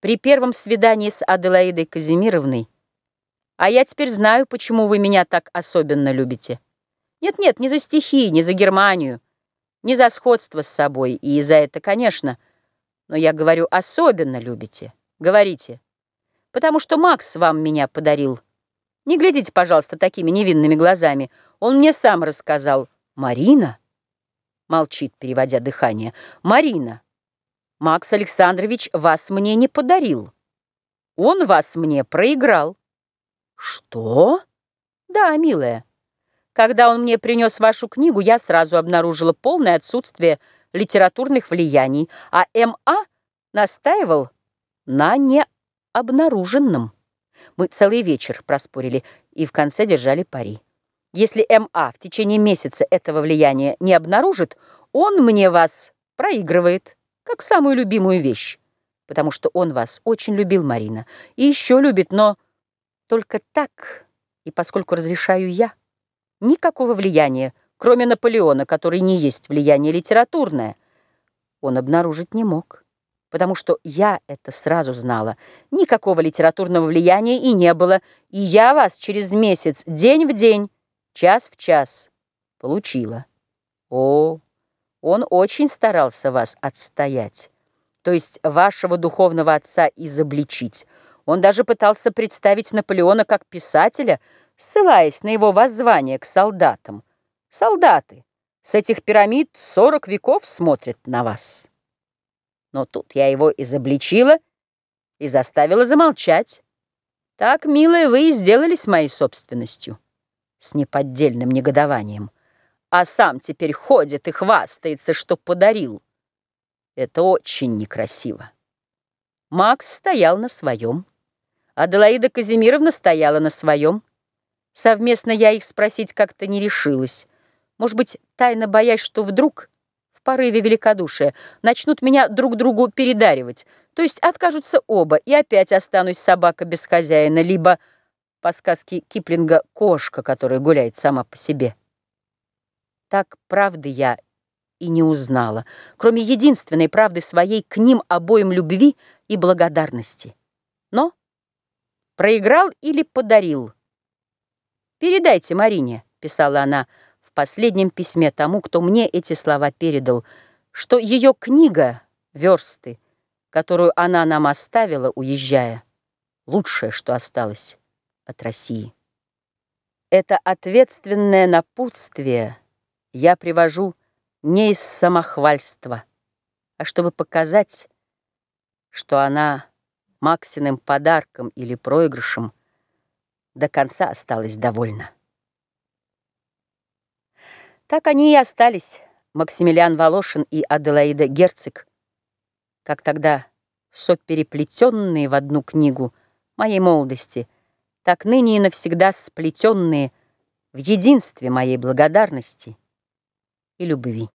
при первом свидании с Аделаидой Казимировной, а я теперь знаю, почему вы меня так особенно любите. Нет-нет, не за стихи, не за Германию, не за сходство с собой, и за это, конечно, но я говорю, особенно любите. Говорите, потому что Макс вам меня подарил. Не глядите, пожалуйста, такими невинными глазами. Он мне сам рассказал. Марина? Молчит, переводя дыхание. Марина. Макс Александрович вас мне не подарил. Он вас мне проиграл. Что? Да, милая. Когда он мне принес вашу книгу, я сразу обнаружила полное отсутствие литературных влияний, а М.А. настаивал на необнаруженном. Мы целый вечер проспорили и в конце держали пари. Если М.А. в течение месяца этого влияния не обнаружит, он мне вас проигрывает как самую любимую вещь, потому что он вас очень любил, Марина, и еще любит, но только так, и поскольку разрешаю я, никакого влияния, кроме Наполеона, который не есть влияние литературное, он обнаружить не мог, потому что я это сразу знала. Никакого литературного влияния и не было, и я вас через месяц, день в день, час в час получила. О, он очень старался вас отстоять, то есть вашего духовного отца изобличить. Он даже пытался представить Наполеона как писателя, ссылаясь на его воззвание к солдатам. Солдаты, с этих пирамид сорок веков смотрят на вас. Но тут я его изобличила и заставила замолчать. Так, милая, вы и сделались моей собственностью. С неподдельным негодованием а сам теперь ходит и хвастается, что подарил. Это очень некрасиво. Макс стоял на своем. Аделаида Казимировна стояла на своем. Совместно я их спросить как-то не решилась. Может быть, тайно боясь, что вдруг, в порыве великодушия, начнут меня друг другу передаривать, то есть откажутся оба, и опять останусь собака без хозяина, либо, по сказке Киплинга, кошка, которая гуляет сама по себе. Так правды я и не узнала, кроме единственной правды своей к ним обоим любви и благодарности. Но проиграл или подарил? «Передайте Марине», — писала она в последнем письме тому, кто мне эти слова передал, что ее книга «Версты», которую она нам оставила, уезжая, лучшее, что осталось от России. Это ответственное напутствие — я привожу не из самохвальства, а чтобы показать, что она Максиным подарком или проигрышем до конца осталась довольна. Так они и остались, Максимилиан Волошин и Аделаида Герцик, как тогда сопереплетенные в одну книгу моей молодости, так ныне и навсегда сплетенные в единстве моей благодарности — и любви.